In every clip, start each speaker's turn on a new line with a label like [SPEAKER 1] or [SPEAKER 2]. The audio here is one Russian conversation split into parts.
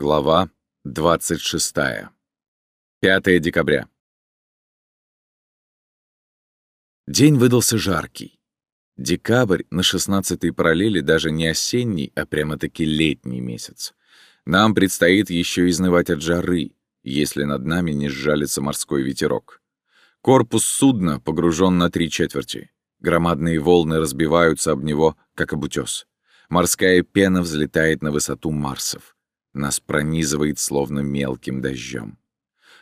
[SPEAKER 1] Глава 26. 5 декабря. День выдался жаркий. Декабрь на 16-й параллели даже не осенний, а прямо-таки летний месяц. Нам предстоит еще изнывать от жары, если над нами не сжалится морской ветерок. Корпус судна погружен на три четверти. Громадные волны разбиваются об него, как об утес. Морская пена взлетает на высоту Марсов. Нас пронизывает словно мелким дождем.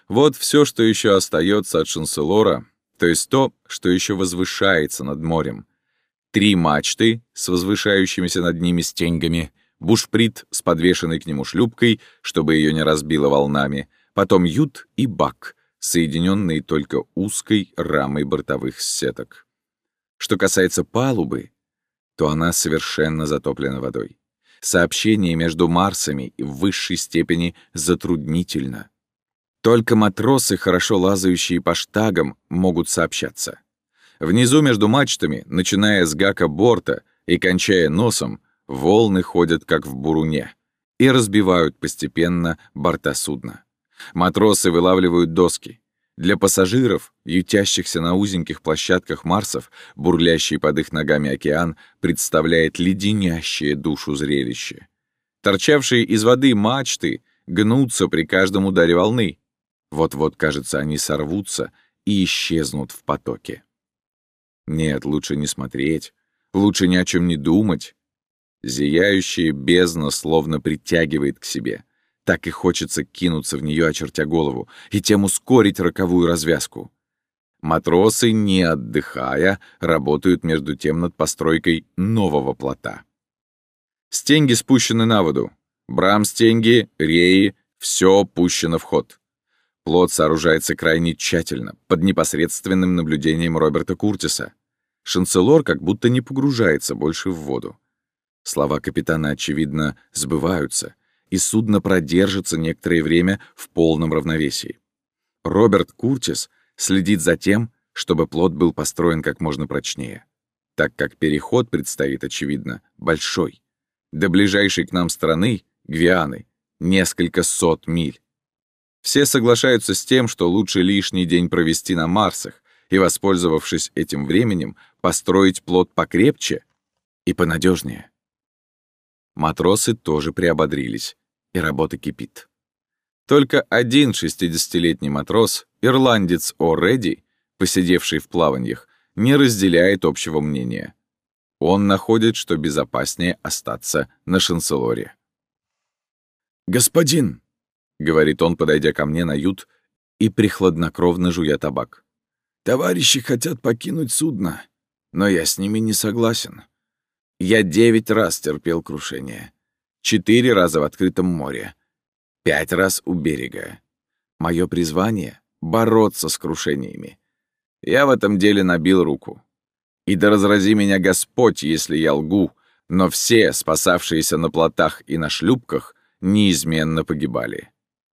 [SPEAKER 1] Вот все, что еще остается от шанселора, то есть то, что еще возвышается над морем. Три мачты с возвышающимися над ними стеньгами, бушприт с подвешенной к нему шлюпкой, чтобы ее не разбило волнами, потом ют и бак, соединенные только узкой рамой бортовых сеток. Что касается палубы, то она совершенно затоплена водой. Сообщение между Марсами в высшей степени затруднительно. Только матросы, хорошо лазающие по штагам, могут сообщаться. Внизу между мачтами, начиная с гака борта и кончая носом, волны ходят как в буруне и разбивают постепенно борта судна. Матросы вылавливают доски, для пассажиров, ютящихся на узеньких площадках Марсов, бурлящий под их ногами океан представляет леденящее душу зрелище. Торчавшие из воды мачты гнутся при каждом ударе волны. Вот-вот, кажется, они сорвутся и исчезнут в потоке. Нет, лучше не смотреть, лучше ни о чем не думать. Зияющая бездна словно притягивает к себе — так и хочется кинуться в нее, очертя голову, и тем ускорить роковую развязку. Матросы, не отдыхая, работают между тем над постройкой нового плота. Стенги спущены на воду. Брам-стенги, реи — все пущено в ход. Плот сооружается крайне тщательно, под непосредственным наблюдением Роберта Куртиса. Шанселор как будто не погружается больше в воду. Слова капитана, очевидно, сбываются — и судно продержится некоторое время в полном равновесии. Роберт Куртис следит за тем, чтобы плот был построен как можно прочнее, так как переход предстоит, очевидно, большой. До ближайшей к нам страны, Гвианы, несколько сот миль. Все соглашаются с тем, что лучше лишний день провести на Марсах и, воспользовавшись этим временем, построить плот покрепче и понадежнее. Матросы тоже приободрились, и работа кипит. Только один шестидесятилетний матрос, ирландец О'Редди, посидевший в плаваньях, не разделяет общего мнения. Он находит, что безопаснее остаться на шанселоре. «Господин!» — говорит он, подойдя ко мне на ют и прихладнокровно жуя табак. «Товарищи хотят покинуть судно, но я с ними не согласен. Я девять раз терпел крушение. Четыре раза в открытом море. Пять раз у берега. Мое призвание — бороться с крушениями. Я в этом деле набил руку. И да разрази меня Господь, если я лгу, но все, спасавшиеся на плотах и на шлюпках, неизменно погибали.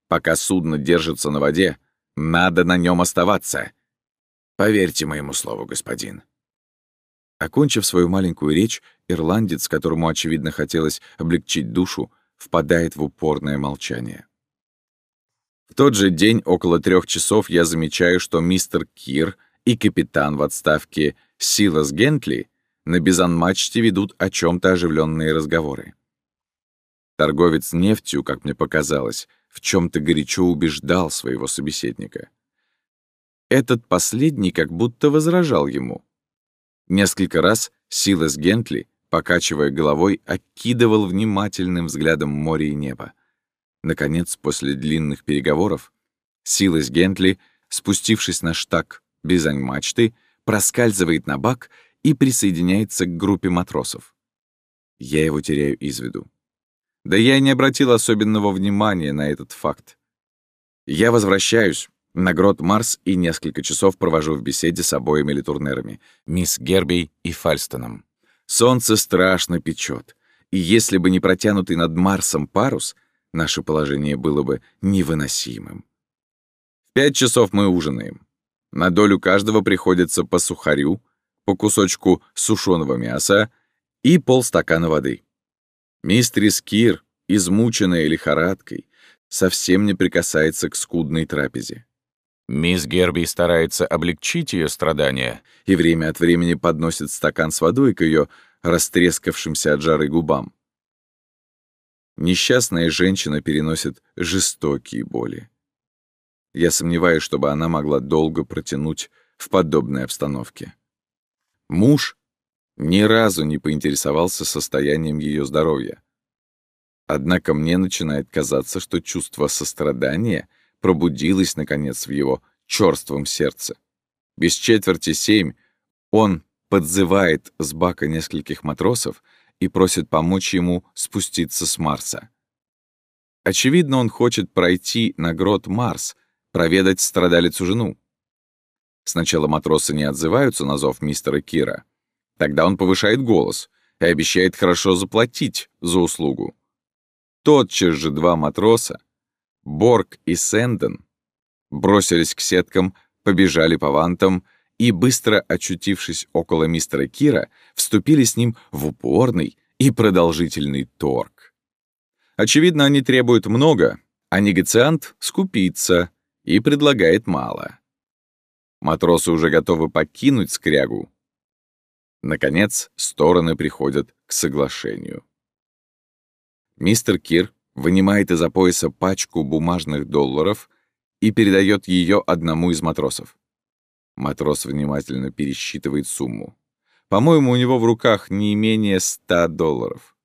[SPEAKER 1] Пока судно держится на воде, надо на нем оставаться. Поверьте моему слову, господин. Окончив свою маленькую речь, ирландец, которому, очевидно, хотелось облегчить душу, впадает в упорное молчание. В тот же день около трех часов я замечаю, что мистер Кир и капитан в отставке Силас Гентли на Бизанмачте ведут о чем то оживленные разговоры. Торговец нефтью, как мне показалось, в чем то горячо убеждал своего собеседника. Этот последний как будто возражал ему — Несколько раз Силас Гентли, покачивая головой, окидывал внимательным взглядом море и небо. Наконец, после длинных переговоров, Силас Гентли, спустившись на штаг Бизань мачты, проскальзывает на бак и присоединяется к группе матросов. Я его теряю из виду. Да я и не обратил особенного внимания на этот факт. Я возвращаюсь, на грот Марс и несколько часов провожу в беседе с обоими литурнерами, мисс Герби и Фальстоном. Солнце страшно печет, и если бы не протянутый над Марсом парус, наше положение было бы невыносимым. В пять часов мы ужинаем. На долю каждого приходится по сухарю, по кусочку сушеного мяса и полстакана воды. Мистерис Кир измученная лихорадкой, совсем не прикасается к скудной трапезе.
[SPEAKER 2] Мисс Герби старается облегчить ее страдания
[SPEAKER 1] и время от времени подносит стакан с водой к ее растрескавшимся от жары губам. Несчастная женщина переносит жестокие боли. Я сомневаюсь, чтобы она могла долго протянуть в подобной обстановке. Муж ни разу не поинтересовался состоянием ее здоровья. Однако мне начинает казаться, что чувство сострадания пробудилось, наконец, в его черством сердце. Без четверти семь он подзывает с бака нескольких матросов и просит помочь ему спуститься с Марса. Очевидно, он хочет пройти на грот Марс, проведать страдалицу жену. Сначала матросы не отзываются на зов мистера Кира. Тогда он повышает голос и обещает хорошо заплатить за услугу. Тотчас же два матроса, Борг и Сэнден, бросились к сеткам, побежали по вантам и, быстро очутившись около мистера Кира, вступили с ним в упорный и продолжительный торг. Очевидно, они требуют много, а негациант скупится и предлагает мало. Матросы уже готовы покинуть скрягу. Наконец, стороны приходят к соглашению. Мистер Кир вынимает из-за пояса пачку бумажных долларов и передает ее одному из матросов. Матрос внимательно пересчитывает сумму. По-моему, у него в руках не менее ста долларов.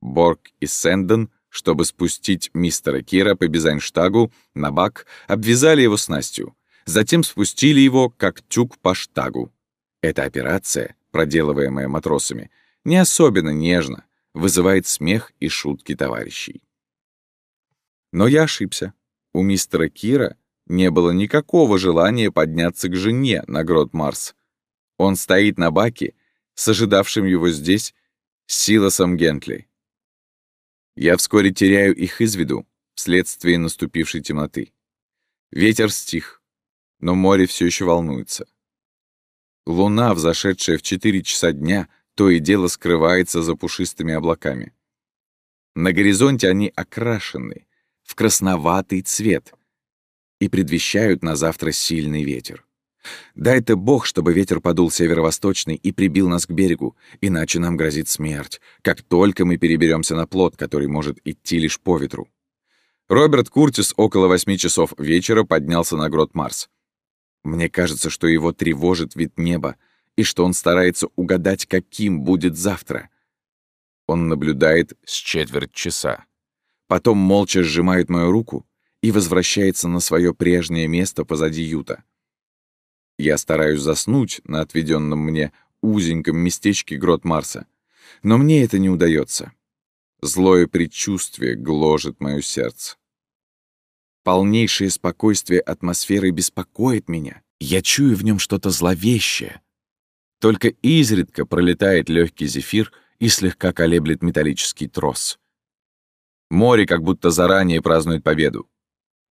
[SPEAKER 1] Борг и Сэндон, чтобы спустить мистера Кира по Бизайнштагу на бак, обвязали его снастью. Затем спустили его, как тюк по штагу. Эта операция, проделываемая матросами, не особенно нежно, вызывает смех и шутки товарищей. Но я ошибся. У мистера Кира не было никакого желания подняться к жене на грот Марс. Он стоит на баке с ожидавшим его здесь Силосом Гентли. Я вскоре теряю их из виду вследствие наступившей темноты. Ветер стих, но море все еще волнуется. Луна, взошедшая в 4 часа дня, то и дело скрывается за пушистыми облаками. На горизонте они окрашены в красноватый цвет и предвещают на завтра сильный ветер. Дай-то Бог, чтобы ветер подул северо-восточный и прибил нас к берегу, иначе нам грозит смерть, как только мы переберемся на плот, который может идти лишь по ветру. Роберт Куртис около восьми часов вечера поднялся на грот Марс. Мне кажется, что его тревожит вид неба, и что он старается угадать, каким будет завтра. Он наблюдает с четверть часа. Потом молча сжимает мою руку и возвращается на свое прежнее место позади Юта. Я стараюсь заснуть на отведенном мне узеньком местечке грот Марса, но мне это не удается. Злое предчувствие гложет мое сердце. Полнейшее спокойствие атмосферы беспокоит меня. Я чую в нем что-то зловещее. Только изредка пролетает легкий зефир и слегка колеблет металлический трос. Море как будто заранее празднует победу.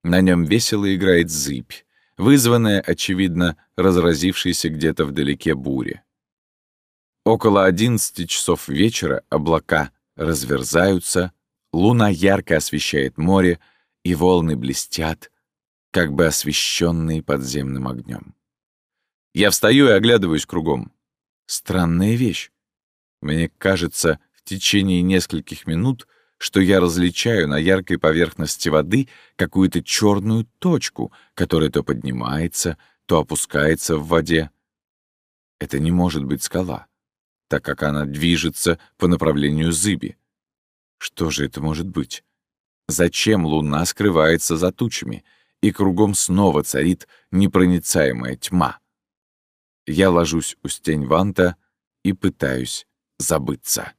[SPEAKER 1] На нем весело играет зыбь, вызванная, очевидно, разразившейся где-то вдалеке буре. Около одиннадцати часов вечера облака разверзаются, луна ярко освещает море, и волны блестят, как бы освещенные подземным огнем. Я встаю и оглядываюсь кругом. Странная вещь. Мне кажется, в течение нескольких минут, что я различаю на яркой поверхности воды какую-то черную точку, которая то поднимается, то опускается в воде. Это не может быть скала, так как она движется по направлению зыби. Что же это может быть? Зачем луна скрывается за тучами, и кругом снова царит непроницаемая тьма? Я ложусь у стень ванта и пытаюсь забыться.